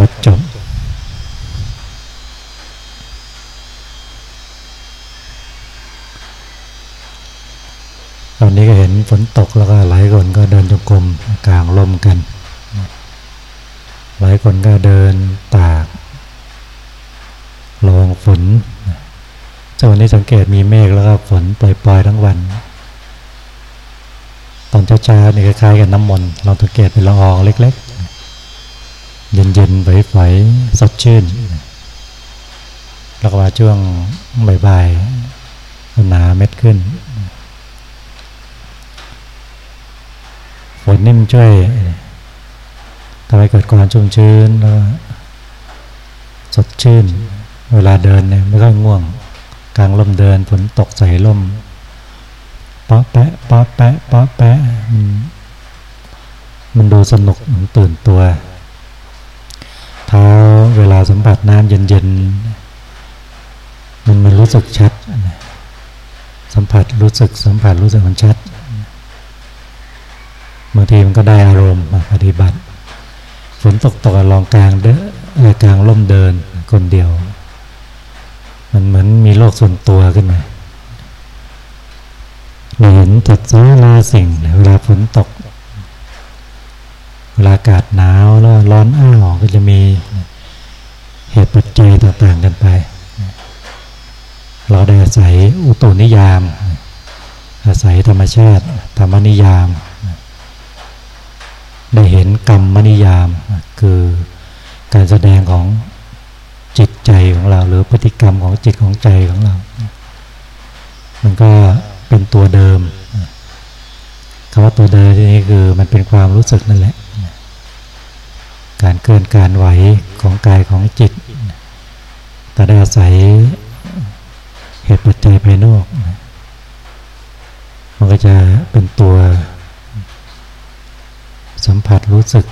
ว่าจบตอนนี้ก็เห็นฝนตกแล้วก็หลายคนก็เดินจงกรมกลางลมกัน หลายคนก็เดินตากลองฝนจวันนี้สังเกตมีเมฆแล้วก็ฝนปล่อยๆทั้งวัน ตอนเช้าๆนี่คล้ายๆกับน้ำมนต์เราสังเกตเป็นละอองเล็ก เย็นๆไหวๆสดชื่น แล้วก็มาช่วงบ่ายๆหนาเม็ดขึ้น ฝนนี่มันช่วยทำให้เกิดความชุ่มชื้นแล้วสดชื่น เวลาเดินเนี่ยไม่ค่อยง่วง กลางลมเดินฝนตกใส่ลมป๊อแปะป๊อแปะป๊อแปะมันมันดูสนุกมันตื่นตัว ท้าเวลาสัมผัสน้ำเย็นๆมันมันรู้สึกชัด สัมผัสรู้สึกสัมผัสรู้สึกมันชัดบางทีมันก็ได้อารมณ์มาปฏิบัติฝนตกตกลองกลางเด้อกลางล่มเดินคนเดียว มันเหมือนมีโลกส่วนตัวขึ้นมาเราเห็นจัดสาลาสิ่งเวลาฝนตก เวลาอากาศหนาวแล้วร้อนอ้าวก็จะมีเหตุปัจจัยต่างๆกันไป เราได้อาศัยอุตุนิยาม อาศัยธรรมชาติธรรมนิยาม ได้เห็นกรรมมนิยาม คือการแสดงของจิตใจของเรา หรือพฤติกรรมของจิตของใจของเรา มันก็เป็นตัวเดิมคำว่าตัวเดิมที่นี้คือมันเป็นความรู้สึกนั่นแหละ การเกินการไหวของกายของจิต แต่ได้อาศัยเหตุปัจจัยภายนอก มันก็จะเป็นตัวสัมผัสรู้สึก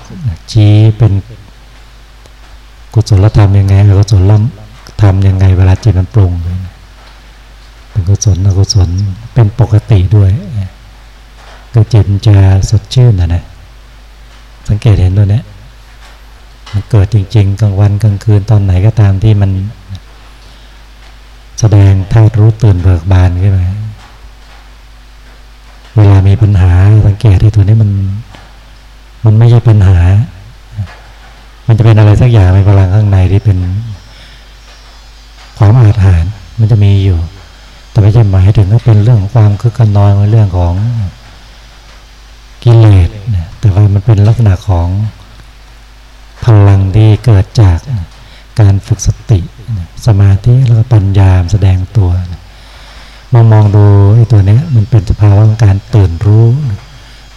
ชี้เป็นกุศลธรรมยังไงอกุศลธรรมยังไง เวลาจิตมันปรุงเป็นกุศลอกุศลเป็นปกติด้วยก็จิตจะสดชื่นนะนะสังเกตเห็นตัวเนี้มัน เกิดจริงๆกลางวันกลางคืนตอนไหนก็ตามที่มัน แสดงธาตุรู้ตื่นเบิกบานขึ้นมาเวลามีปัญหาสังเกตที่ตัวนี้มัน มันไม่ใช่ปัญหา มันจะเป็นอะไรสักอย่างในพลังข้างในที่เป็นความอาถรรพ์มันจะมีอยู่ แต่ไม่ใช่หมายถึงว่าเป็นเรื่องของความคึกขนอยเป็นเรื่องของกิเลสแต่ว่ามันเป็นลักษณะของ พลังที่เกิดจากการฝึกสติ สมาธิแล้วก็ปัญญาแสดงตัวมองมองดูไอ้ตัวนี้มันเป็นสภาวะของการตื่นรู้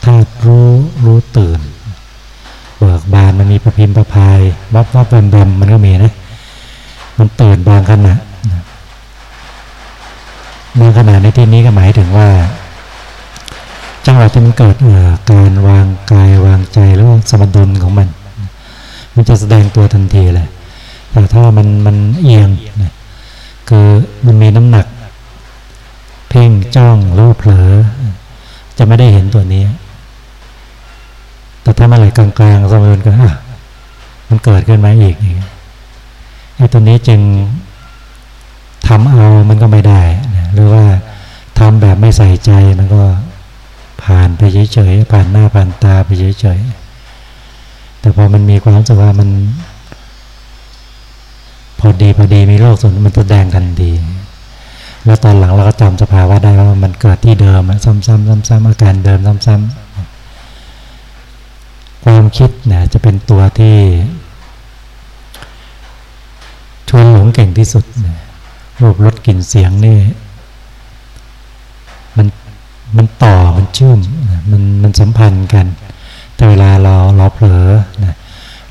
ธาตุรู้รู้ตื่น เบิกบานมันมีประพิมพ์ประพายวับวับเบิ่มมันก็มีนะ มันตื่นบางขณะบางขณะในที่นี้ก็หมายถึงว่า จังหวะที่มันเกิดการวางกายวางใจแล้วสมดุลของมัน มันจะแสดงตัวทันทีแหละ แต่ถ้ามันมันเอียงนะคือมันมีน้ำหนัก เพ่งจ้องรูปเผลอ จะไม่ได้เห็นตัวนี้ แต่ถ้ามื่อไหร่กลางๆสมดุลก็อะมันเกิดขึ้นมาอีกอย่างไอ้ตัวนี้จึงทำเอามันก็ไม่ได้นะหรือว่าทำแบบไม่ใส่ใจมันก็ผ่านไปเฉยๆผ่านหน้าผ่านตาไปเฉยๆ แต่พอมันมีความรู้สึกว่ามัน พอดีพอดีมีโรคส่วนมันแสดงทันทีแล้วตอนหลังเราก็จำสภาวะได้ว่ามันเกิดที่เดิมซ้ำๆซ้ำๆอาการเดิมซ้ำๆความคิดเนี่ยจะเป็นตัวที่ชวนหลงเก่งที่สุดรูปรสกลิ่นเสียงนี่มันมันต่อมันชื่มมันมันสัมพันธ์กัน แต่เวลาเราเราเผลอนะ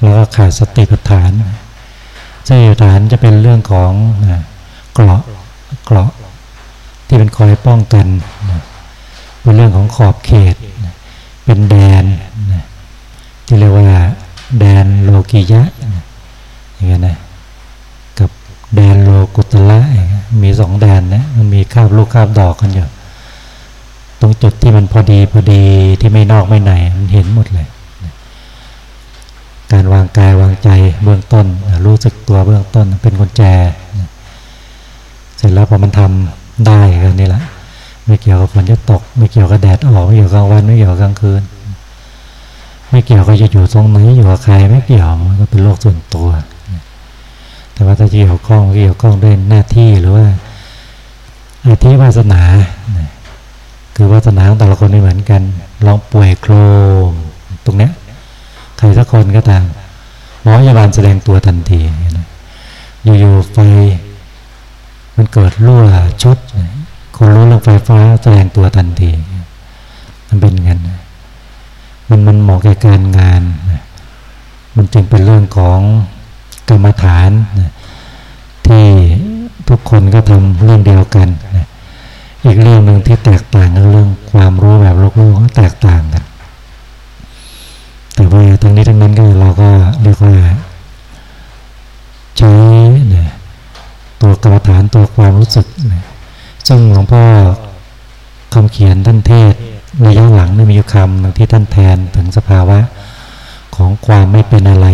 เราก็ขาดสติปัฏฐานสติปัฏฐานจะเป็นเรื่องของนะเกราะเกราะที่เป็นคอยป้องกันนะเป็นเรื่องของขอบเขตนะเป็นแดนนะที่เรียกว่าแดนโลกิยะอย่างเงี้ยนะกับแดนโลกุตละมีสองแดนนะมันมีคาบลูกคาบดอกกันอยู่ รงจุดที่มันพอดีพอดีที่ไม่นอกไม่ไหนมันเห็นหมดเลย การวางกายวางใจเบื้องต้น รู้สึกตัวเบื้องต้นเป็นกุญแจ เสร็จแล้วพอมันทำได้ก็นี่แหละไม่เกี่ยวกับฝนจะตก ไม่เกี่ยวกับแดดออกไม่เกี่ยวกับวันไม่เกี่ยวกับกลางคืน ไม่เกี่ยวกับจะอยู่ตรงไหนอยู่กับใครไม่เกี่ยวมันก็เป็นโลกส่วนตัว แต่ว่าถ้าเกี่ยวข้องเกี่ยวข้องด้วยหน้าที่หรือว่าอาทิวาสนา คือวาสนาของแต่ละคนไม่เหมือนกัน ลองป่วยโครมตรงเนี้ยใครสักคนก็ตามหมอพยาบาลแสดงตัวทันทีอยู่ๆไฟมันเกิดรั่วชุดคนรู้เรื่องไฟฟ้าแสดงตัวทันที มันเป็นงั้นมันมันเหมาะแก่การงาน มันจึงเป็นเรื่องของกรรมฐาน ที่ทุกคนก็ทำเรื่องเดียวกัน อีกเรื่องหนึ่งที่แตกต่างกันเรื่องความรู้แบบโลกโลกแตกต่างกัน แต่ว่าทั้งนี้ทั้งนั้นก็เราก็เรียกว่าใช้เนี่ยตัวกรรมฐานตัวความรู้สึกซึ่งหลวงพ่อคำเขียนท่านเทศระยะหลังได้มีคำที่ท่านแทนถึงสภาวะของความไม่เป็นอะไร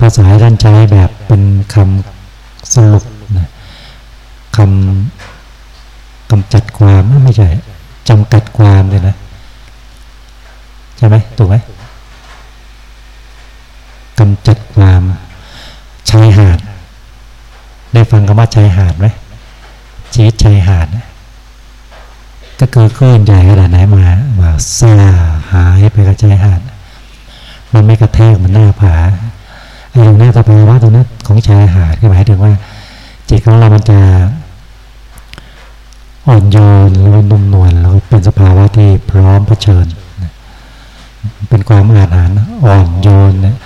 ภาษาท่านใช้แบบเป็นคำสรุปคำ กำจัดความไม่ใช่จำกัดความเลยนะ ใช่ไหมถูกไหมกำจัดความชายหาด ได้ฟังคำว่าชายหาดไหมชีวิตชายหาด ก็คือคลื่นใหญ่ขนาดไหนมามาซาหายไปกับชายหาด มันไม่กระแทกมันหน้าผาไอ้ตรงนี้สภาวะตรงนั้ของชายหาดก็หมายถึงว่า จิตของเรามันจะ อ่อนโยนแล้วนุ่มนวลแล้วเป็นสภาวะที่พร้อมเผชิญ เป็นความอาหารอ่อนโยนนี่ย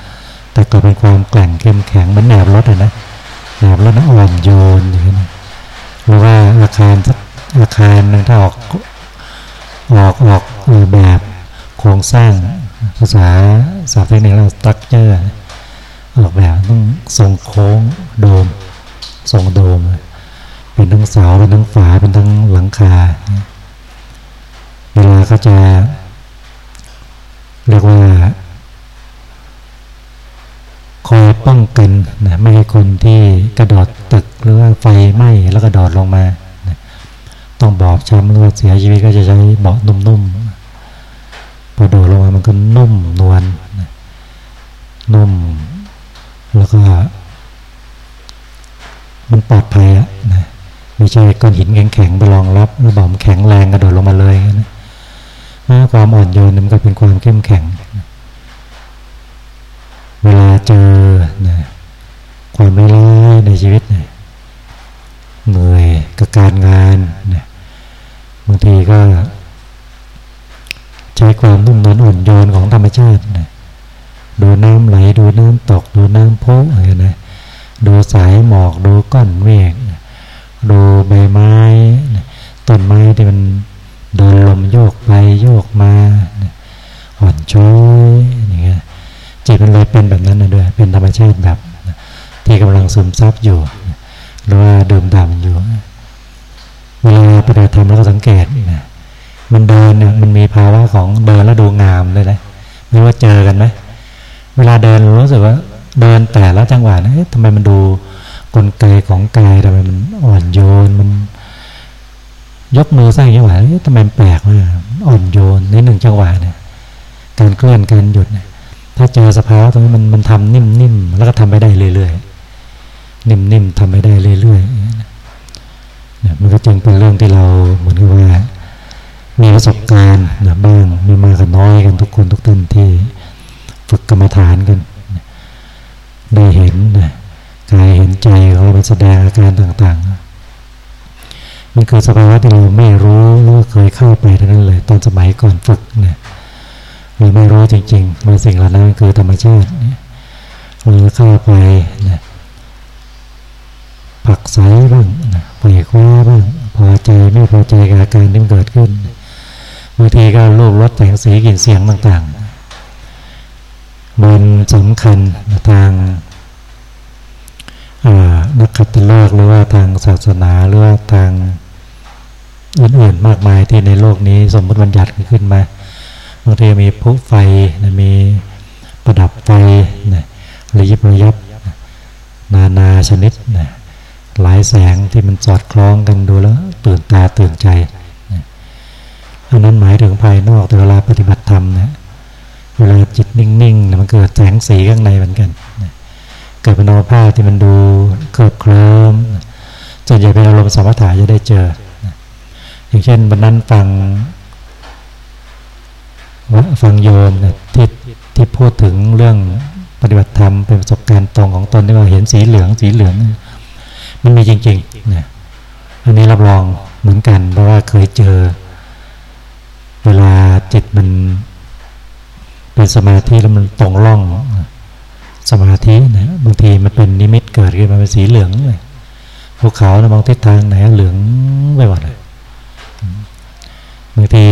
แต่ก็เป็นความแกร่งเข้มแข็งมันแหนบรถอะนะแหนบรถนะอ่อนโยนอย่างนี้หรือว่าอาคารอาคารนึงถ้าออกออกออกแบบโครงสร้างภาษาศัพท์เทคนิคเราสตั๊กเจอร์ออกแบบต้องทรงโค้งโดมทรงโดม เป็นทั้งเสาเป็นทั้งฝาเป็นทั้งหลังคา เวลาเขาจะเรียกว่าคอยป้องกันนะไม่ให้คนที่กระโดดตึกหรือว่าไฟไหม้แล้วกระโดดลงมานะต้องบอบช้ำหรือว่าเสียชีวิตก็จะใช้เบาะนุ่มๆพอโดดลงมามันก็นุ่มนวลนะนุ่ม แล้วก็มันปลอดภัยอะนะ ไม่ใช่ก้อนหินแข็งๆไปรองรับแล้วบอมแข็งแรงกระโดดลงมาเลยนะความอ่อนโยนมันก็เป็นความเข้มแข็ง เวลาเจอนะความไม่ร้ายในชีวิตนะเหนื่อยกับการงานนะบางทีก็ใช้ความนุ่มนวลอ่อนโยนของธรรมชาตินะดูน้ำไหลดูน้ำตกดูน้ำพุอะไรนะดูสายหมอกดูก้อนเมฆ ดูใบไม้ต้นไม้ที่มันโดนลมโยกไปโยกมาอ่อนช้อยอย่างเงี้ยจิตมันเลยเป็นแบบนั้นนะด้วยเป็นธรรมชาติแบบที่กำลังซึมซับอยู่หรือว่าดื่มด่ำอยู่เวลาปฏิบัติธรรมเราก็สังเกตนะมันเดินเนี่ยมันมีภาวะของเดินแล้วดูงามเลยนะไม่ว่าเจอกันไหมเวลาเดินรู้สึกว่าเดินแต่ละจังหวะนะทำไมมันดู กลไกของกายทำไมมันอ่อนโยนมัน ยกมือสร้างจังหวะทำไมแปลกมากอ่อนโยนในหนึ่งจังหวะเนี่ย การเคลื่อนการหยุดเนี่ยถ้าเจอสภาวะตรงนี้มันมันทำนิ่มๆแล้วก็ทำไปได้เรื่อยๆนิ่มๆทำไปได้เรื่อยๆเนี่ยมันก็จึงเป็นเรื่องที่เราเหมือนกับว่ามีประสบการณ์นะบ้างมีมากกับน้อยกันทุกคนทุกท่านที่ฝึกกรรมฐานกันได้เห็นนะ กายเห็นใจเขาไปแสดงอาการต่างๆ มันคือสภาวะที่เราไม่รู้หรือเคยเข้าไปทั้งนั้นเลยตอนสมัยก่อนฝึกเนี่ยเราไม่รู้จริงๆว่าสิ่งเหล่านั้นคือธรรมชาติเราเข้าไปนะผักใสบ้างนะปล่อยคว้าบ้างพอใจไม่พอใจกับอาการที่มันเกิดขึ้นบางทีก็รูปรสแต่งสีกลิ่นเสียงต่างๆมันสำคัญทาง นักขัตฤกษ์หรือว่าทางศาสนาหรือว่าทางอื่นๆมากมายที่ในโลกนี้สมมติบัญญัติขึ้นมาบางทีมีพุไฟนะมีประดับไฟนะระยิบระยับนานาชนิดนะหลายแสงที่มันสอดคล้องกันดูแล้วตื่นตาตื่นใจอันนั้นหมายถึงภายนอกแต่เวลาปฏิบัติธรรมนะเวลาจิตนิ่งๆนะมันเกิดแสงสีข้างในเหมือนกัน กิดเป็นอภาที่มันดูเกิดเคลิ้มส่วนใหญ่เป็นอารมณ์สมถะจะได้เจอ อย่างเช่นวันนั้นฟังฟังโยมนที่ที่พูดถึงเรื่องปฏิบัติธรรมเป็นประสบการณ์ตรงของตนที่ว่าเห็นสีเหลืองสีเหลือง มันมีจริงๆนะอันนี้รับรองเหมือนกัน เพราะว่าเคยเจอ เวลาจิตมันเป็นสมาธิแล้วมันตรงร่อง สมาธินะบางทีมันเป็นนิมิตเกิดขึ้นมาเป็นสีเหลืองเลยภูเขานะมองทิศทางไหนเหลืองไปหมดเลยบางที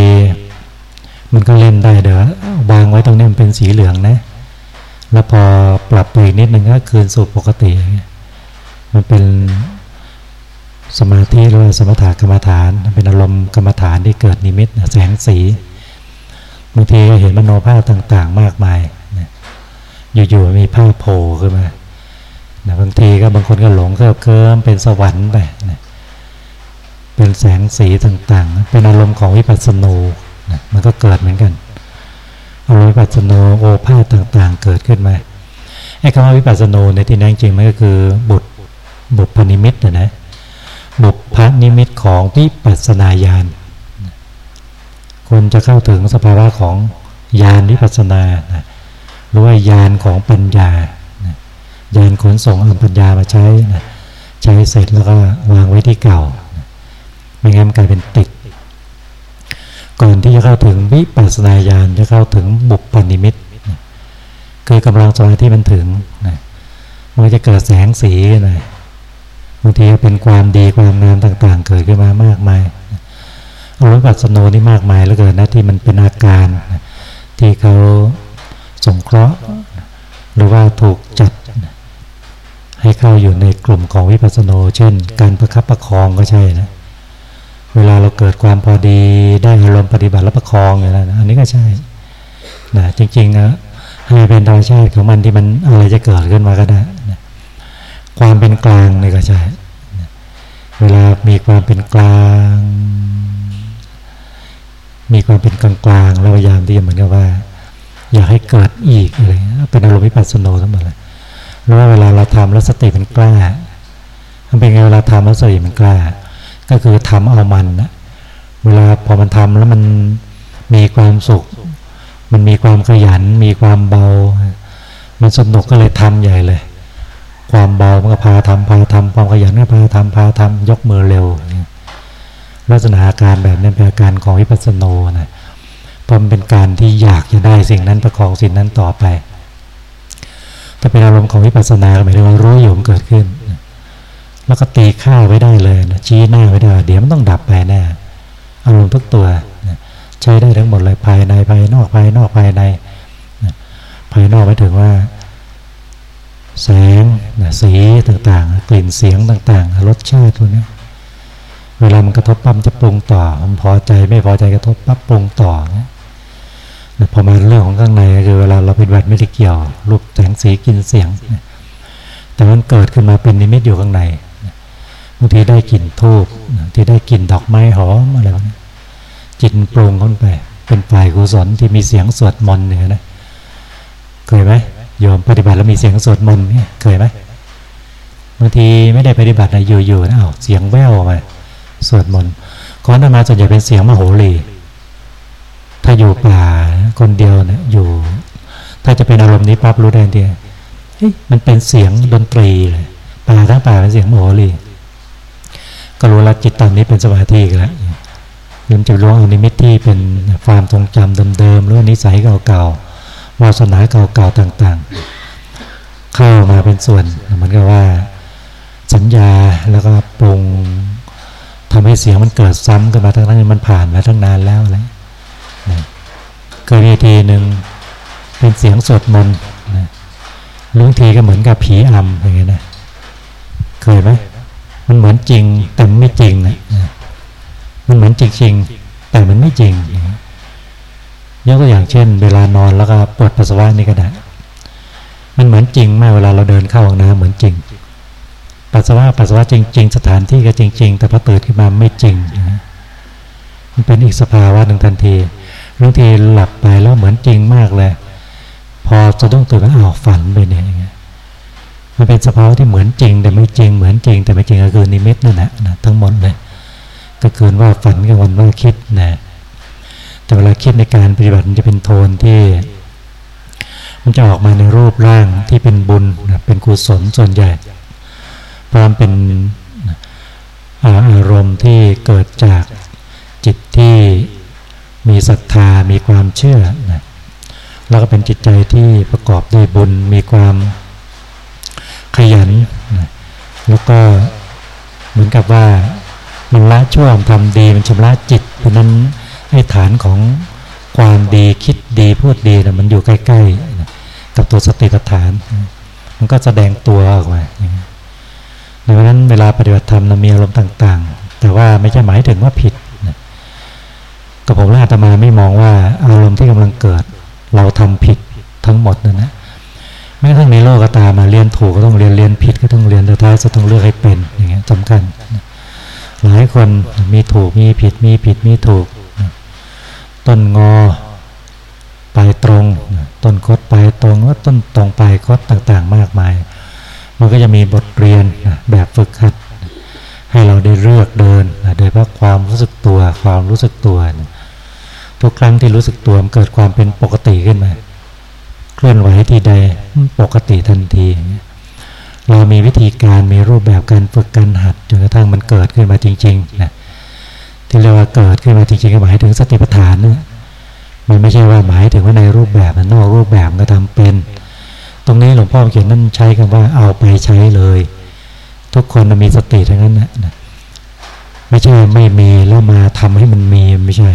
มันก็เล่นได้เดี๋ยววางไว้ตรงนี้มันเป็นสีเหลืองนะ แล้วพอปรับไปนิดนึงก็คืนสู่ปกติ มันเป็นสมาธิหรือว่าสมถะกรรมฐาน เป็นอารมณ์กรรมฐานที่เกิดนิมิตแสงสีบางทีเห็นมโนภาพต่าง ๆ มากมาย อยู่ๆมีภาพโผล่ขึ้นมานะบางทีก็บางคนก็หลงเคลิบเคลิ้มเป็นสวรรค์ไปนะเป็นแสงสีต่างๆ เป็นอารมณ์ของวิปัสสนูนะมันก็เกิดเหมือนกันอารมณ์วิปัสสนูโอภาษต่างๆ เกิดขึ้นมาไอ้คำว่าวิปัสสนูในที่นั้นจริงมันก็คือบุตรบุตรพนิมิตนะนะบุตรพนิมิตของวิปัสสนาญาณคนจะเข้าถึงสภาวะของญาณวิปัสนานะ รือว่าญาณของปัญญานะญาณขนส่งเอาปัญญามาใช้นะใช้เสร็จแล้วก็วางไว้ที่เก่าไม่งั้นกลายเป็นติด ก่อนที่จะเข้าถึงวิปัสสนาญาณจะเข้าถึงบุปปนิมิตนะคือกำลังสมาธิมันถึงนะมันจะเกิดแสงสีนะบางทีเป็นความดีความงามต่างๆ เกิดขึ้นมามากมายอรปัสโนนี่มากมายเหลือเกินนะที่มันเป็นอาการที่เขา สงเคราะห์ หรือว่าถูกจัด ให้เข้าอยู่ในกลุ่มของวิปัสสโน เช่น การประคับประคองก็ใช่นะ เวลาเราเกิดความพอดีได้อารมณ์ปฏิบัติแล้วประคองอย่างนั้นอันนี้ก็ใช่นะจริงๆนะให้เป็นธรรมชาติของมันที่มันอะไรจะเกิดขึ้นมาก็ได้นะความเป็นกลางนี่ก็ใช่เวลามีความเป็นกลาง มีความเป็นกลางๆแล้วพยายามที่จะเหมือนกับว่า อยากให้เกิดอีกอะไรเป็นอารมณ์วิปัสสนาทั้งหมดเลยแล้วว่าเวลาเราทำแล้วสติมันกล้ามันเป็นไงเวลาทำแล้วสติมันกล้า ก็คือทำเอามันนะเวลาพอมันทำแล้วมันมีความสุข มันมีความขยัน มีความเบา มันสนุกก็เลยทำใหญ่เลย ความเบามันก็พาทำพาทำความขยันก็พาทำพาทำยกมือเร็วลักษณะอาการแบบนี้เป็นอาการของวิปัสสโนนะ เพราะมันเป็นการที่อยากจะได้สิ่งนั้นประคองสิ่งนั้นต่อไปถ้าเป็นอารมณ์ของวิปัสสนาหมายถึงว่ารู้อยู่มันเกิดขึ้น แล้วก็ตีค่าไว้ได้เลยนะชี้หน้าไว้ได้เดี๋ยวมันต้องดับไปแน่อารมณ์ทุกตัวใช้ได้ทั้งหมดเลยภายในภายนอกภายนอกภายในภายนอกหมายถึงว่าแสงนะสีต่างๆ กลิ่นเสียงต่างๆ รสชาติพวกนี้เวลามันกระทบปั๊มจะปรุงต่อมันพอใจไม่พอใจกระทบปั๊บปรุงต่อนะ พอมาเรื่องของข้างในคือเวลาเราปฏิบัติไม่ได้เกี่ยว รูปแสงสีกินเสียง แต่มันเกิดขึ้นมาเป็นนิมิตอยู่ข้างในบางทีได้กลิ่นทูบที่ได้กลิ่นดอกไม้หอมอะไรแบบนี้จิตปรุงขึ้นไป เป็นฝ่ายกุศลที่มีเสียงสวดมนต์เนี่ยนะเคยไหมโยมปฏิบัติแล้วมีเสียงสวดมนต์เนี่ยเคยไหมบางทีไม่ได้ปฏิบัตินะอยู่ๆนะเอาเสียงแว่วมาสวดมนต์ก่อนมาส่วนใหญ่เป็นเสียงมโหรี ถ้าอยู่ป่าคนเดียวเนี่ยอยู่ ถ้าจะเป็นอารมณ์นี้ปั๊บรู้ได้เดียวมันเป็นเสียงดนตรีเลยป่าทั้งป่าเป็นเสียงโหรีก็รู้ละจิตตอนนี้เป็นสมาธิแล้วมันจะรู้เอนิมิตที่เป็นความทรงจำเดิมๆหรือนิสัยเก่าๆวาสนาเก่าๆต่างๆ เข้ามาเป็นส่วนมันก็ว่าสัญญาแล้วก็ปรุงทำให้เสียงมันเกิดซ้ำกันมาทั้งนั้นมันผ่านมาตั้งนานแล้วแหละ เคยมีทีหนึ่งเป็นเสียงสดมนนะลุงทีก็เหมือนกับผีอำอย่างเงี้ยนะเคยไหมมันเหมือนจริงแต่ไม่จริงนะมันเหมือนจริงจริงแต่มันไม่จริงยกตัวอย่างเช่น เวลานอนแล้วก็ปวดปัสสาวะนี่ก็ได้มันเหมือนจริงมากเวลาเราเดินเข้าห้องน้ำเหมือนจริง ปัสสาวะปัสสาวะจริง ๆ สถานที่ก็จริง ๆ แต่พอตื่นขึ้นมาไม่จริงนะมันเป็นอีกสภาวะหนึ่งทันที บางทีหลับไปแล้วเหมือนจริงมากเลย พอจะต้องตื่นแล้วอ้าวฝันไปเนี่ยมันเป็นสภาวะที่เหมือนจริง แต่ไม่จริงเหมือนจริง แต่ไม่จริงก็คือนิมิตนั่นแหละนะทั้งหมดเลยก็คือว่าฝันกับวันว่าคิดนะแต่เวลาคิดในการปฏิบัติมันจะเป็นโทนที่ มันจะออกมาในรูปร่างที่เป็นบุญนะเป็นกุศลส่วนใหญ่เพรามเป็นอารมณ์ที่เกิดจากจิตที่ มีศรัทธามีความเชื่อนะแล้วก็เป็นจิตใจที่ประกอบด้วยบุญมีความขยันนะแล้วก็เหมือนกับว่ามันละชั่วทำดีมันชำระจิตเพราะนั้นให้ฐานของความดีคิดดีพูดดีนะมันอยู่ใกล้ๆนะกับตัวสติปัฏฐาน มันก็แสดงตัวออกมาดังนั้นเวลาปฏิบัติธรรมเรามีอารมณ์ต่าง ๆ แต่ว่าไม่ใช่หมายถึงว่าผิด กับผมและอาตมาไม่มองว่าอารมณ์ที่กำลังเกิด เราทำผิดทั้งหมดนั่นนะแม้ทั่งในโลกก็ตามมาเรียนถูกก็ต้องเรียนเรียนผิดก็ต้องเรียนสุดท้ายจะต้องเลือกให้เป็นอย่างเงี้ยสำคัญหลายคนมีถูกมีผิดมีผิดมีถูก ต้นงอปลายตรง ต้นคดปลายตรงว่าต้นตรงปลายคดต่างๆ มากมาย มันก็จะมีบทเรียนแบบฝึกหัด ให้เราได้เลือกเดินโดยเพราะความรู้สึกตัวความรู้สึกตัว ทุกครั้งที่รู้สึกตัวมันเกิดความเป็นปกติขึ้นมา เคลื่อนไหวทีใดปกติทันที เรามีวิธีการมีรูปแบบการฝึกการหัดจนกระทั่งมันเกิดขึ้นมาจริงๆนะที่เรียกว่าเกิดขึ้นมาจริงๆก็หมายถึงสติปัฏฐานนะมันไม่ใช่ว่าหมายถึงว่าในรูปแบบนอกรูปแบบก็ทำเป็น ตรงนี้หลวงพ่อเขียนนั่นใช้คำว่าเอาไปใช้เลย ทุกคนมีสติทั้งนั้นนะไม่ใช่ไม่มีแล้วมาทำให้มันมีไม่ใช่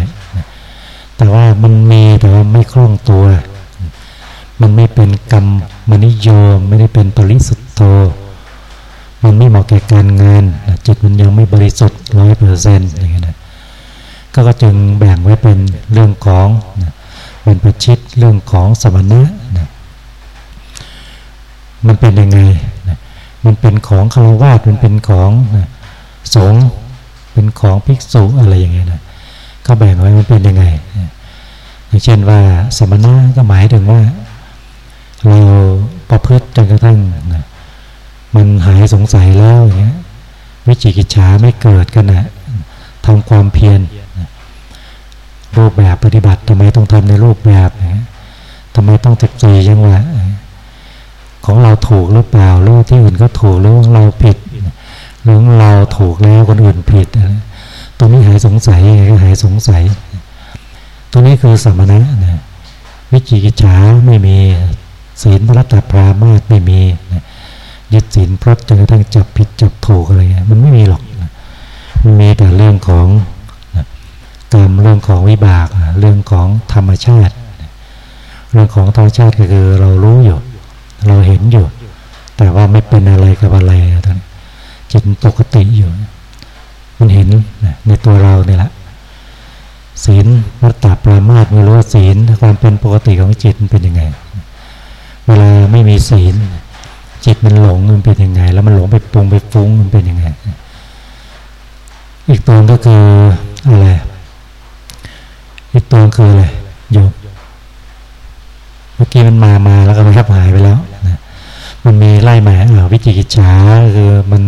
แต่ว่ามันมีแต่ว่าไม่คล่องตัว มันไม่เป็นกรรมมนิโยมไม่ได้เป็นปริสุทธโตมันไม่เหมาะแก่การงานจิตมันยังไม่บริสุทธิ์ร้อยเปอร์เซ็นต์อย่างเงี้ยนะก็จึงแบ่งไว้เป็นเรื่องของเป็นประชิดเรื่องของสมณะนะมันเป็นยังไงนะมันเป็นของคารวาสมันเป็นของสงฆ์เป็นของภิกษุอะไรอย่างเงี้ยนะ เขาแบ่งไว้มันเป็นยังไงอย่างเช่นว่าสมณะก็หมายถึงว่า เราประพฤติจนกระทั่งนะมันหายสงสัยแล้วอย่างเงี้ยวิจิกิจฉาไม่เกิดกันนะทำความเพียรรูปแบบปฏิบัติทำไมต้องทำในรูปแบบทำไมต้องติดใจยังวะของเราถูกหรือเปล่าหรือที่อื่นก็ถูกหรือเราผิดหรือเราถูกแล้วคนอื่นผิด ตรงนี้หายสงสัยก็หายสงสัย ตรงนี้คือสมณะนะวิจิกิจฉาไม่มีศีลพระรัตปรามาสไม่มียึดศีลพรตจนกระทั่งจับผิดจับถูกอะไรเงี้ยมันไม่มีหรอกมันมีแต่เรื่องของกรรมเรื่องของวิบากเรื่องของธรรมชาติ เรื่องของธรรมชาติก็คือเรารู้อยู่ เราเห็นอยู่ แต่ว่าไม่เป็นอะไรกับอะไรตอนนี้จิตปกติอยู่ มันเห็นในตัวเราเนี่ยแหละศีลวัตตาปรามาตไม่รู้ศีลความเป็นปกติของจิตมันเป็นยังไง เวลาไม่มีศีล จิตมันหลงมันเป็นยังไง แล้วมันหลงไปปรุงไปฟุ้งมันเป็นยังไง อีกตัวก็คืออะไรอีกตัวคืออะไรโยมมื่อกี้มันมามาแล้วก็มันก็หายไปแล้วนะมันมีไล่มาวิจิกิจฉาคือมัน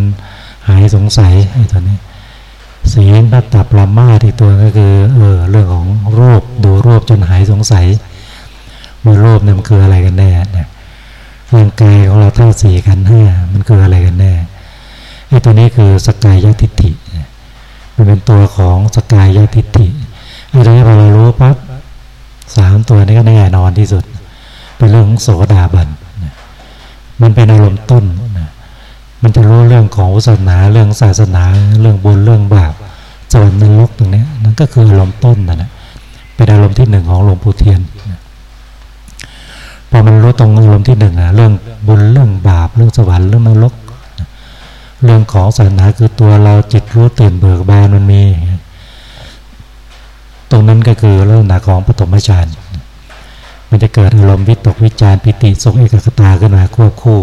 หายสงสัยไอ้ตัวนี้ ศีลพัตตปรามาที่ตัวก็คือเออเรื่องของรูปดูรูปจนหายสงสัยว่ารูปเนี่ยมันคืออะไรกันแน่นะร่างกายของเราทั้งสี่กันห้ามันคืออะไรกันแน่ไอ้ตัวนี้คือสกายยทิฏฐิมันเป็นตัวของสกายยทิฏฐิไอ้ตัวนี้พอเรารู้ปั๊บสามตัวนี้ก็แน่นอนที่สุด เป็นเรื่องของโสดาบันมันเป็นอารมณ์ต้น มันจะรู้เรื่องของศาสนาเรื่องศาสนา เรื่องบุญเรื่องบาปสวรรค์นรกตรงนี้นั่นก็คืออารมณ์ต้นนะเป็นอารมณ์ที่หนึ่งของหลวงปู่เทียนพอมันรู้ตรงอารมณ์ที่หนึ่งอะเรื่องบุญเรื่องบาปเรื่องสวรรค์เรื่องนรกเรื่องของศาสนาคือตัวเราจิตรู้ตื่นเบิกบานมันมี ตรงนั้นก็คือเรื่องหนาของปฐมฌานมันจะเกิดอารมณ์วิตกวิจารปิติสุขเอกคตาขึ้นมาควบคู่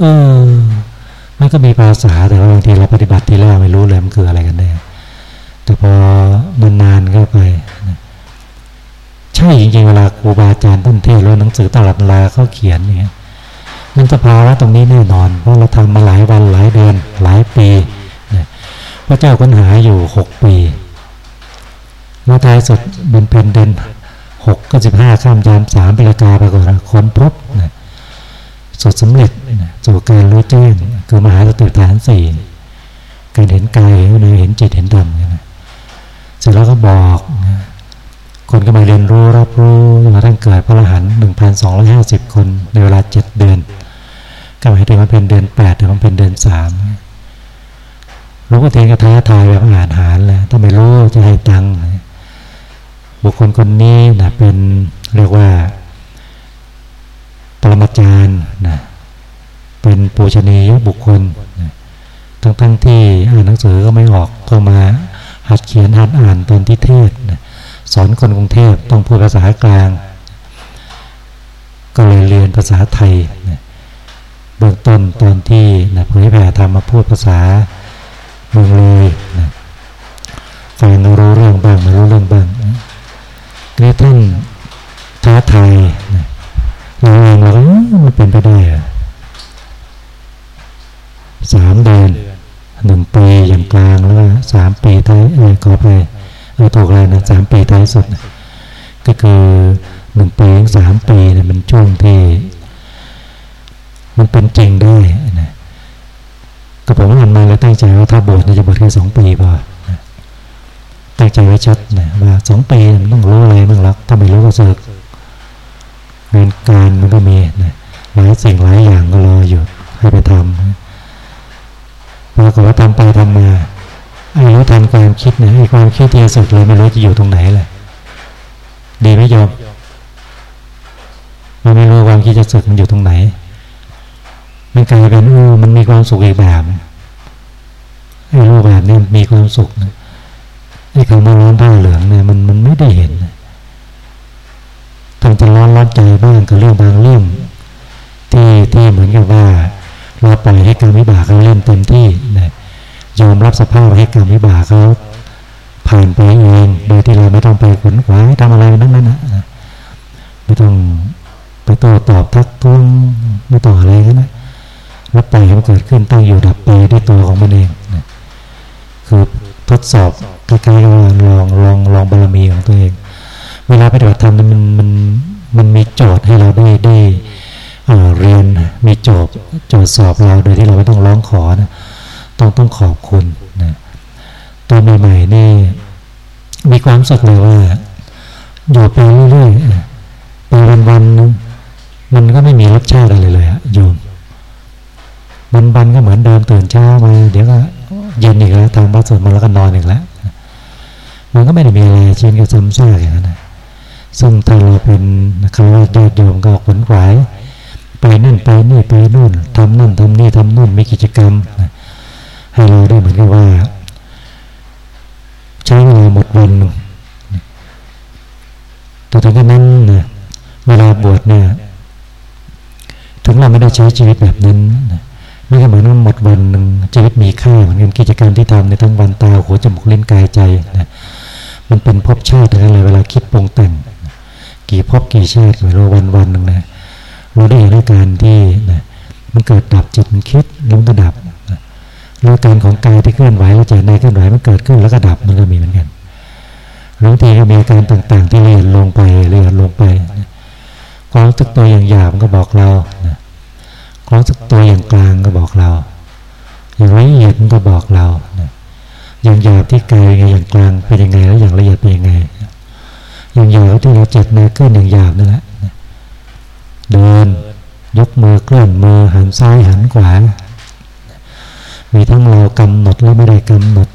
เออ มันก็มีภาษาแต่ว่าบางทีเราปฏิบัติทีแรกไม่รู้เลยมันคืออะไรกันแน่แต่พอนานๆเข้าไปใช่จริงๆเวลาครูบาอาจารย์ต้นเทศแล้วหนังสือตลับลาเขาเขียนเนี่ยมันจะพาวะตรงนี้แน่นอน เพราะเราทำมาหลายวันหลายเดือนหลายปีพระเจ้าค้นหาอยู่หกปีแล้วท้ายสุดบนเพนเดนหกก็สิบห้าข้ามยามสามปีกาไปก่อนค้นพบนะ สุดสำเร็จสู่การรู้แจ้งคือมหาสติฐานสี่การเห็นกายเห็นวิญญาณเห็นจิตเห็นธรรมเสร็จแล้วก็บอก คนก็มาเรียนรู้รับรู้จนกระทั่งเกิดพระอรหันต์หนึ่งพันสองร้อยห้าสิบคนในเวลาเจ็ดเดือนก็หมายถึงมันเป็นเดือนแปดแต่มันเป็นเดือนสามรู้ก็เทงกระท้าทายแบบอ่านหารเลยถ้าไม่รู้จะให้ตังค์บุคคลคนนี้นะเป็นเรียกว่า ปรมาจารย์นะเป็นปูชนียบุคคลนะทั้งทั้งที่อ่านหนังสือก็ไม่ออกก็มาหัดเขียนหัดอ่านตอนที่เทศนะสอนคนกรุงเทพต้องพูดภาษากลาง ก็เลยเรียนภาษาไทยนะเบื้องต้นตอนที่นะเผยแผ่ธรรมมาพูดภาษาเมืองเลยนะฟังรู้เรื่องบ้างไม่รู้เรื่องบ้างนี่ท่านท้าทายนะ เราเองเราก็มันเป็นไปได้อะสามเดือนหนึ่งปีอย่างกลางแล้วสามปีท้ายเออขอไปเออถูกเลยนะสามปีท้ายสุด ก็คือหนึ่งปีถึงสามปีเนี่ยมันช่วงที่ มันเป็นจริงได้นะก็ผมอ่านมาแล้วตั้งใจว่าถ้าบวชจะบวชแค่สองปีพอตั้งใจไว้ชัดนะว่าสองปีมันต้องรู้อะไรบ้างลักถ้าไม่รู้ก็เสก งานการมันก็มีนะหลายสิ่งหลายอย่างก็รออยู่ให้ไปทำพอกว่าทำไปทำมาไอ้รู้ทันความคิดเนี่ยไอ้ความคิดที่สุดเลยไม่รู้จะอยู่ตรงไหนเลยดีไหมโยมมันไม่รู้ความคิดจะสุดมันอยู่ตรงไหน มันกลายเป็นเออมันมีความสุขอีกแบบไอ้รูปแบบนี้มีความสุขนะไอ้คำว่าร้อนผ้าเหลืองเนี่ยมันมันไม่ได้เห็น ต้องจะร้อนร้อนใจบ้างกับเรื่องบางเรื่องที่ที่เหมือนกับว่า เราปล่อยให้กรรมวิบากเขาเล่นเต็มที่นะยอมรับสภาพให้กรรมวิบากเขาผ่านไปเองโดยที่เราไม่ต้องไปขนขวายทำอะไรนั่นนั่นนะไม่ต้องไปโต้ตอบทักท้วงไม่ต่ออะไรกันนะแล้วปล่อยให้มันเกิดขึ้นตั้งอยู่ดับไปด้วยตัวของมันเองนะคือทดสอบใกล้ๆว่าลองลองลองบารมีของตัวเอง เวลาปฏิบัติธรรมมันมันมันมีโจทย์ให้เราได้ได้เรียนมีโจทย์โจทย์สอบเราโดยที่เราไม่ต้องร้องขอนะต้องต้องขอบคุณนะตอนใหม่ๆนี่มีความสุขเลยว่าอยู่ไปเรื่อยๆไปวันๆนึงมันก็ไม่มีรสชาติอะไรเลยอะโยมวันวันก็เหมือนเดิมตื่นเช้ามาเดี๋ยวก็เย็นอีกแล้วทำพระสวดมนต์แล้วก็นอนอีกแล้วมันก็ไม่ได้มีอะไรชินกับซ้ำซากอย่างนั้นนะ ซึ่งถ้าเราเป็นคารวะญาติโยมก็ขวนขวาย ไปนั่นไปนี่ไปนู่นทำนั่นทำนี่ทำนู่นมีกิจกรรมนะให้เราได้เหมือนกับว่า ใช้เวลาหมดวันแต่ถึงนั้นนะเวลาบวชเนี่ยถึงเราไม่ได้ใช้ชีวิตแบบนั้นนะไม่ใช่เหมือนว่าหมดวันหนึ่งชีวิตมีค่าเหมือนกันกิจกรรมที่ทำในทั้งวันตาหัวจมูกลิ้นกายใจนะมันเป็นภพชาติอะไรเวลาคิดปรุงแต่ง กี่ภพกี่ชาติไม่รู้วันวันหนึ่งนะเราได้เห็นอาการที่นะมันเกิดดับจิตมันคิดแล้วมันก็ดับรู้การของกายที่เคลื่อนไหวแล้วใจในเคลื่อนไหวมันเกิดขึ้นแล้วก็ดับมันก็มีเหมือนกันบางทีก็มีอาการต่างๆ ที่ละเอียดลงไปละเอียดลงไปความตึกตัวอย่างหยาบมันก็บอกเรานะความสึกตัวอย่างกลางก็บอกเรา อย่างละเอียดมันก็บอกเรานะอย่างหยาบที่กายอย่างกลางเป็นยังไงแล้วอย่างละเอียดเป็นยังไง อย่างหยาบที่เราจ็บมือเคลื่อนอย่างหยาบนั่นแหละเดินยกมือเคลื่อนมือหันซ้ายหันขวา มีทั้งเรากำหนดและไม่ได้กำหนด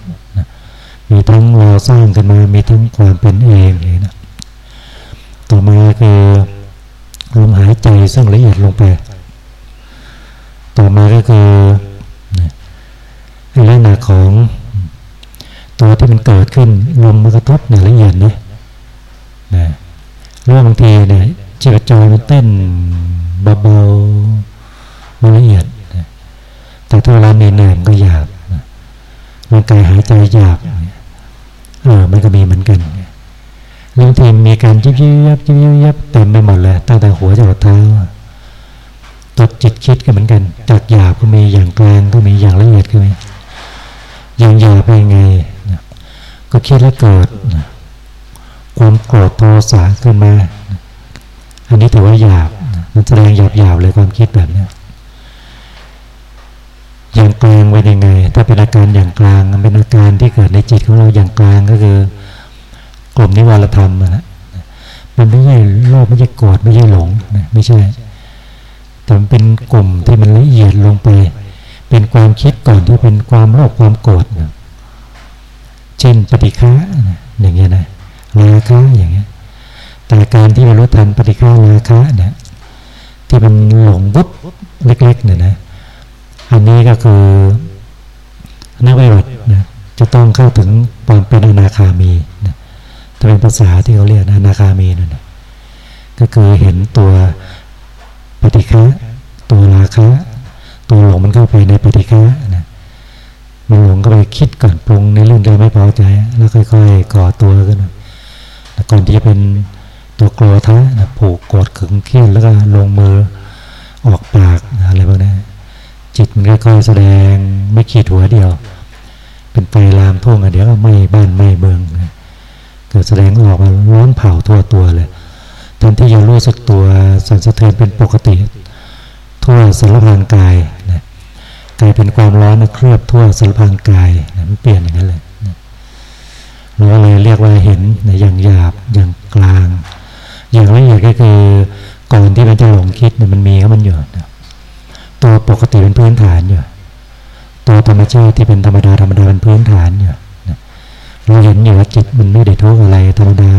มีทั้งเราสร้างขึ้นมา มีทั้งความเป็นเองนะต่อมาคือลมหายใจซึ่งละเอียดลงไป ต่อมาก็คือในลักษณะของตัวที่มันเกิดขึ้นลมมันกระทบเนี่ยละเอียดนะ นะเรื่องบางทีเนี่ยชีพจรมันเต้นเบาๆละเอียดแต่ถ้าเวลาเหนื่อยๆก็หยาบร่างกายหายใจหยาบเออมันก็มีเหมือนกันบางทีมีการยิบยิบยิบยิบยิบเต็มไปหมดเลยตั้งแต่หัวจนเท้าตัดจิตคิดก็เหมือนกัน จากหยาบก็มีอย่างกลางก็มีอย่างละเอียดก็มีอย่างหยาบไปไง ก็คิดแล้วเกิด ความโกรธโทสะขึ้นมา อันนี้ถือว่าหยาบ มันแสดงหยาบหยาบเลยความคิดแบบนี้อย่างกลางเป็นยังไง ถ้าเป็นอาการอย่างกลางเป็นอาการที่เกิดในจิตของเราอย่างกลางก็คือกลุ่มนิวรธรรมนะมันไม่ใช่โลภไม่ใช่โกรธไม่ใช่หลงไม่ใช่แต่มันเป็นกลุ่มที่มันละเอียดลงไป เป็นความคิดก่อนที่เป็นความโลภความโกรธเช่นปฏิฆะอย่างเงี้ยนะ ราคะอย่างเงี้ยแต่การที่เรารู้ทันปฏิฆะราคะเนี่ยที่มันหลงวุบเล็กๆเนี่ยนะ อันนี้ก็คือนักวิบัตินะจะต้องเข้าถึงความเป็นอนาคามีนะจะเป็นภาษาที่เขาเรียกอนาคามีนั่นนะก็คือเห็นตัวปฏิฆะตัวราคะ ตัวหลงมันเข้าไปในปฏิฆะนะมันหลงก็ไปคิดก่อนปรุงในเรื่องที่ไม่พอใจ แล้วค่อยๆก่อตัวขึ้น ก่อนที่จะเป็นตัวโกรธนะผูกกดขึงเขี้ยนแล้วก็ลงมือออกปากอะไรพวกนี้จิตมันค่อยๆแสดงไม่ขีดหัวเดียว เป็นไฟลามทุ่งอะเดี๋ยวก็ไหม้บ้านไหม้เมืองเกิดแสดงออกมาร้อนเผาทั่วตัวเลยตอนที่ยังรู้สึกตัวสั่นสะเทือนเป็นปกติ ทั่วสารพางกายนะกลายเป็นความร้อนเคลือบทั่วสารพางกายนะมันเปลี่ยนอย่างนั้นเลย เราก็เลยเรียกว่าเห็นในอย่างหยาบอย่างกลาง อย่างละเอียดก็คือก่อนที่มันจะหลงคิดเนี่ยมันมีก็มันอยู่ตัวปกติเป็นพื้นฐานอยู่ตัวธรรมชาติที่เป็นธรรมดาธรรมดาเป็นพื้นฐานอยู่เราเห็นอยู่ว่าจิตมันไม่ได้ทุกข์อะไรธรรมดา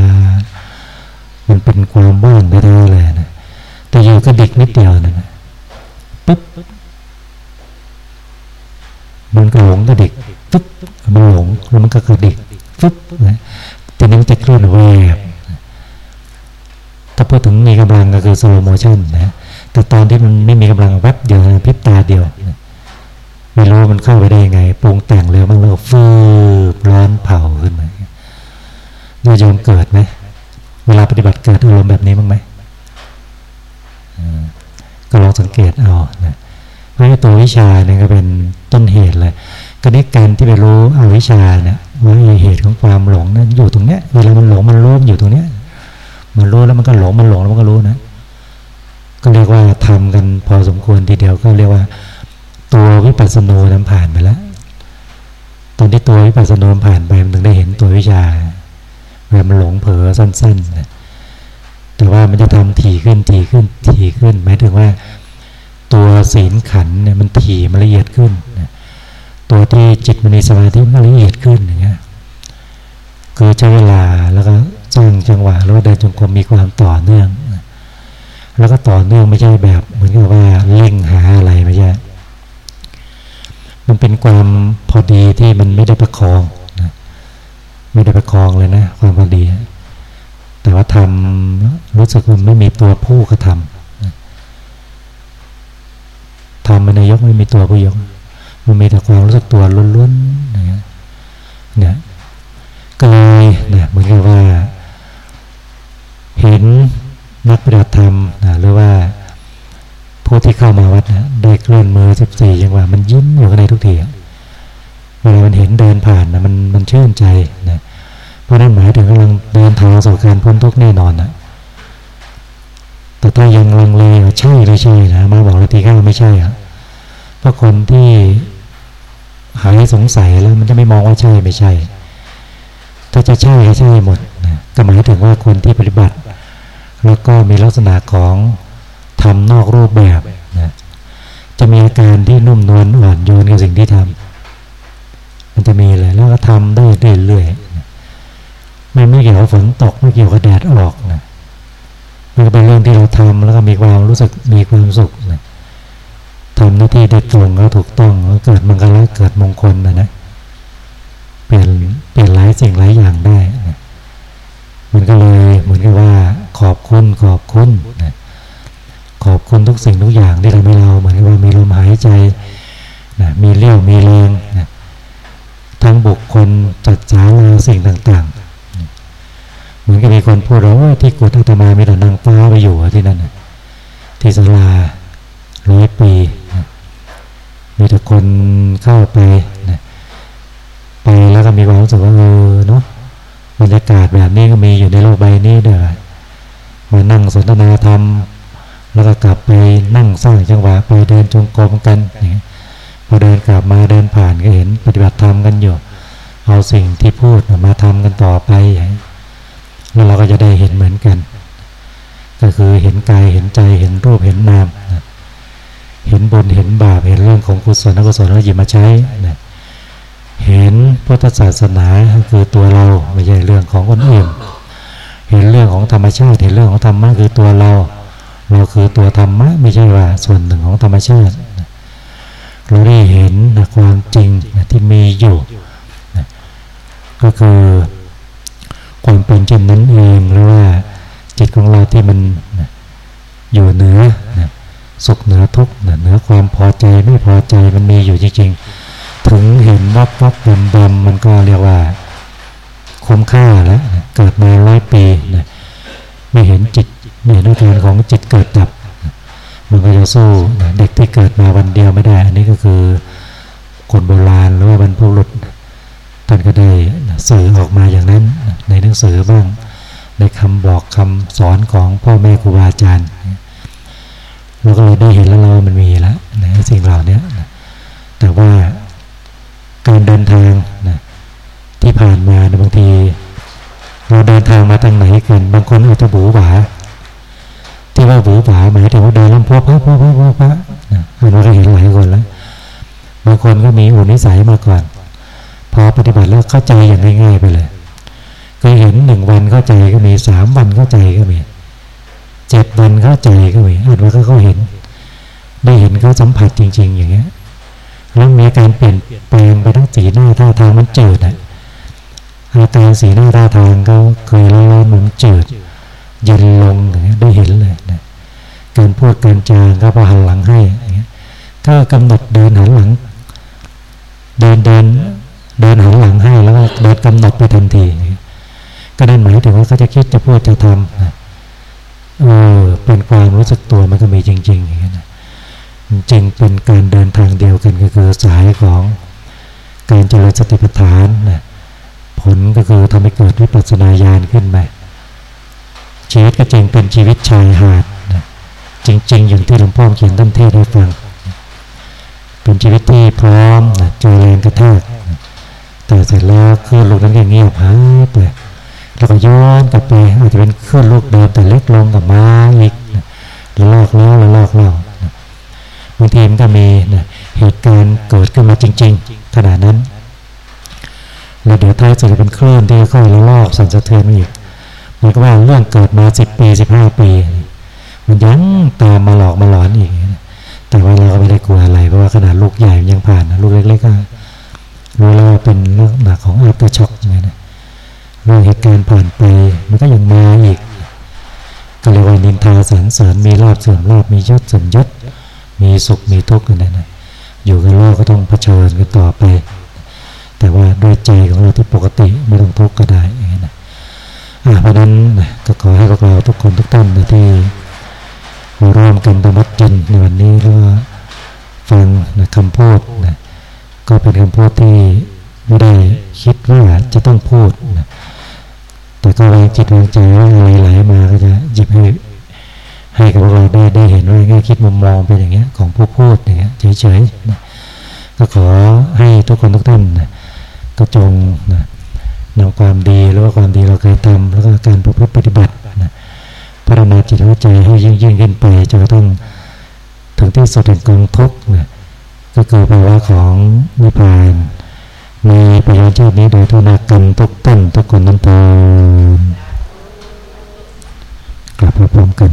มันเป็นความว่างไปได้เลยนะแต่อยู่กระดิกนิดเดียวนะปุ๊บมันก็หลงกระดิกปุ๊บมันหลงแล้วมันก็กระดิก ปุ๊บนะทีนี้มันจะเคลื่อนไหวถ้าพูดถึงมีกำลังก็คือ slow motion นะแต่ตอนที่มันไม่มีกำลังแวบเดียวพริบตาเดียวไม่รู้มันเข้าไปได้ยังไงปรุงแต่งเร็วมันเลยฟืบร้อนเผาขึ้นมาโยโยมเกิดไหมเวลาปฏิบัติเกิดอารมณ์แบบนี้บ้างไหมก็ลองสังเกตเอานะเพราะตัววิชาเนี่ยก็เป็นต้นเหตุเลยก็นี้การที่ไปรู้เอาวิชาเนี่ย ว่าเหตุของความหลงนั้นอยู่ตรงเนี้ยเวลามันหลงมันรู้อยู่ตรงเนี้ย มันรู้แล้วมันก็หลงมันหลงแล้วมันก็รู้นะ ก็เรียกว่าทำกันพอสมควรทีเดียวก็เรียกว่า ตัววิปัสสนูนั้นผ่านไปแล้วตอนที่ตัววิปัสสนูผ่านไปมันถึงได้เห็นตัววิชาเวลามันหลงเผลอสั้นๆนะแต่ว่ามันจะทำถี่ขึ้นถี่ขึ้นถี่ขึ้นหมายถึงว่า ตัวศีลขันเนี่ยมันถี่มันละเอียดขึ้นนะ ตัวที่จิตมันมีสมาธิมันละเอียดขึ้นอย่างเงี้ยคือใช้เวลาแล้วก็สร้างจังหวะแล้วก็เดินจงกรมมีความต่อเนื่อง แล้วก็ต่อเนื่องไม่ใช่แบบ เหมือนกับว่าเล่งหาอะไรไม่ใช่มันเป็นความพอดีที่มันไม่ได้ประคองนะไม่ได้ประคองเลยนะ ความพอดี แต่ว่าทำรู้สึกมันไม่มีตัวผู้กระทำทำมันนายกไม่มีตัวผู้ยก มันมีแต่ความรู้สึกตัวล้วนๆนะเนี่ยก็เลยเนี่ยเหมือนกับว่า เห็นนักปฏิบัติธรรมนะหรือว่าผู้ที่เข้ามาวัดนะได้เคลื่อนมือสิบสี่จังหวะมันยิ้มอยู่ข้างในทุกทีเวลามันเห็นเดินผ่านนะมันมันชื่นใจนะเพราะนั้นหมายถึงกำลังเดินทางสู่การพ้นทุกข์แน่นอนนะแต่ถ้ายังลังเลใช่หรือใช่นะมาบอกเลยทีข้าไม่ใช่อะเพราะคนที่ หายสงสัยแล้วมันจะไม่มองว่าใช่ไม่ใช่ ถ้าจะใช่ใช่หมดนะก็หมายถึงว่าคนที่ปฏิบัติ แล้วก็มีลักษณะของทำนอกรูปแบบนะจะมีอาการที่นุ่มนวลอ่อนโยนกับสิ่งที่ทำมันจะมีเลยแล้วก็ทำได้เรื่อยๆไม่ไม่เกี่ยวกับฝนตกไม่เกี่ยวกับแดดออกนะมันก็เป็นเรื่องที่เราทำแล้วก็มีความรู้สึกมีความสุขนะ ทำหน้าที่ได้ตรงแล้วถูกต้องแล้วเกิดมังคลเกิดมงคลนะนะเปลี่ยนเปลี่ยนหลายสิ่งหลายอย่างได้นะมันก็เลยเหมือนกับว่าขอบคุณขอบคุณนะขอบคุณทุกสิ่งทุกอย่างที่ทำให้เราเหมือนกับว่ามีลมหายใจนะมีเลี้ยวมีแรงนะทั้งบุคคลจัดสาราสิ่งต่างๆ เหมือนกับมีคนพูดว่าที่กุฏอาตมามีแต่นางฟ้าไปอยู่ที่นั่นนะที่ศาลาร้อยปี มีแต่คนเข้าไปนะไปแล้วก็มีความรู้สึกว่าเออเนาะบรรยากาศแบบนี้ก็มีอยู่ในโลกใบนี้เด้อมานั่งสนทนาธรรม แล้วก็กลับไปนั่งสร้างจังหวะไปเดินจงกรมกันอย่างพอเดินกลับมาเดินผ่านก็เห็นปฏิบัติธรรมกันอยู่ เอาสิ่งที่พูดมาทำกันต่อไปแล้วเราก็จะได้เห็นเหมือนกัน ก็คือเห็นกายเห็นใจเห็นรูปเห็นนาม เห็นบุญเห็นบาปเห็นเรื่องของกุศลอกุศลแล้วหยิบมาใช้นะเห็นพุทธศาสนาคือตัวเราไม่ใช่เรื่องของคนอื่นเห็นเรื่องของธรรมชาติเห็นเรื่องของธรรมะคือตัวเรา เราคือตัวธรรมะไม่ใช่ว่าส่วนหนึ่งของธรรมชาติเราได้เห็นนะความจริงนะที่มีอยู่นะก็คือความเป็นจริงนั้นเองหรือว่าจิตของเราที่มันนะอยู่เหนือนะ สุขเหนือทุกข์เหนือความพอใจไม่พอใจมันมีอยู่จริงๆ ถึงเห็นวับวับดำดำมันก็เรียกว่า คุ้มค่าแล้วเกิดมาร้อยปีนะไม่เห็นจิตไม่เห็นอาการของจิตเกิดดับ มันก็จะสู้เด็กที่เกิดมาวันเดียวไม่ได้ อันนี้ก็คือคนโบราณหรือว่าบรรพบุรุษท่านก็ได้สื่อออกมาอย่างนั้นในหนังสือบ้างในคำบอกคำสอนของพ่อแม่ครูบาอาจารย์ เราก็เลยได้เห็นแล้วเรามันมีแล้วนะสิ่งเหล่านี้นะแต่ว่าการเดินทางนะที่ผ่านมานะบางที เราเดินทางมาทางไหนกันบางคนอาจจะบูหวาที่ว่าบูหวาหมายถึงว่าเดินลำพัวพระพระพระพระพระนะเราก็เห็นหลายคนแล้วบางคนก็มีอุนิสัยมาก่อน พอปฏิบัติแล้วเข้าใจอย่างง่ายๆไปเลยเคยเห็นหนึ่งวันเข้าใจก็มีสามวันเข้าใจก็มี เจ็ดวันเข้าใจก็มีอ่านว่าเขาเห็น ได้เห็นเขาสัมผัสจริง ๆ อย่างเงี้ยแล้วมีการเปลี่ยนแปลงไปทั้งสีหน้าท่าทางมันจืดอะอาการสีหน้าท่าทางก็เคยร้อนมันจืดเย็นลงอย่างเงี้ยได้เห็นเลยนะการพูดการจางก็พอหันหลังให้อย่างเงี้ยก็กำหนดเดินหันหลัง เดินเดินเดินหันหลังให้แล้วก็เดินกำหนดไปทันทีก็นั่นหมายถึงว่าเขาจะคิดจะพูดจะทำนะ รู้สึกตัวมันก็มีจริง ๆ อย่างนี้นะจริงเป็นการเดินทางเดียวกันก็คือสายของการเจริญสติปัฏฐานนะผลก็คือทำให้เกิดวิปัสสนาญาณขึ้นมาชีวิตก็จริงเป็นชีวิตชายหาดนะจริง ๆ อย่างที่หลวงพ่อเขียนตั้งเทศให้ฟัง เป็นชีวิตที่พร้อมนะเจอแรงกระแทกนะแต่เสร็จแล้วคือลูกนั้นเงียบหายไปแล้วก็ย้อนกลับไปอาจจะเป็นขึ้นลูกเดิมแต่เล็กลงกับมาอีก แล้วลอกแล้วแล้วลอกแล้วบางทีมันก็มีนะเหตุการณ์เกิดขึ้นมาจริง ๆ ขนาดนั้นแล้วเดี๋ยวท้ายสุดจะเป็นคลื่นที่ค่อยแล้วลอกสั่นสะเทือนมาอีกมันก็ว่าเรื่องเกิดมาสิบปีสิบห้าปี มันยังตามมาหลอกมาหลอนอีกแต่ว่าเราก็ไม่ได้กลัวอะไรเพราะว่าขนาดลูกใหญ่ยังผ่านลูกเล็กๆก็รู้แล้วเป็นเรื่องหนักของอัลตราช็อกไงนะเรื่องเหตุการณ์ผ่านไปมันก็ยังมาอีก ก็เรียกว่านินทาสรรเสริญมีลาบเสื่อมลาบมียศเสื่อมยศมีสุขมีทุกข์กันนะอยู่กับโลกก็ต้องเผชิญกันต่อไป แต่ว่าด้วยใจของเราที่ปกติไม่ต้องทุกข์ก็ได้อย่างนี้นะเพราะนั้นก็ขอให้พวกเราทุกคนทุกท่านนะที่ร่วมกันธรรมจินในวันนี้แล้วฟังนะคำพูดนะก็เป็นคำพูดที่ไม่ได้คิดว่าจะต้องพูดนะ แต่ก็วางจิตวางใจว่าอะไรไหลมาก็จะหยิบให้ให้กับเราได้ได้เห็นว่าง่คิดมุมมองเป็นอย่างเงี้ยของผู้พูดอย่างเงี้ยเฉยๆนะก็ขอให้ทุกคนทุกท่านนะก็จงนะนำความดีแล้วว่าความดีเราเคยทำแล้วก็การประพฤติปฏิบัตินะพัฒนาจิตวิใจให้ยิ่งยิ่งขึ้นไปจนกระทั่งถึงที่สุดแห่งกองทุกข์นะก็คือภาวะของนิพพาน มีประโยชน์ชาตินี้โดยทุนากันทุกต้นทุกคนนั้นเองกลับมาพร้อมกัน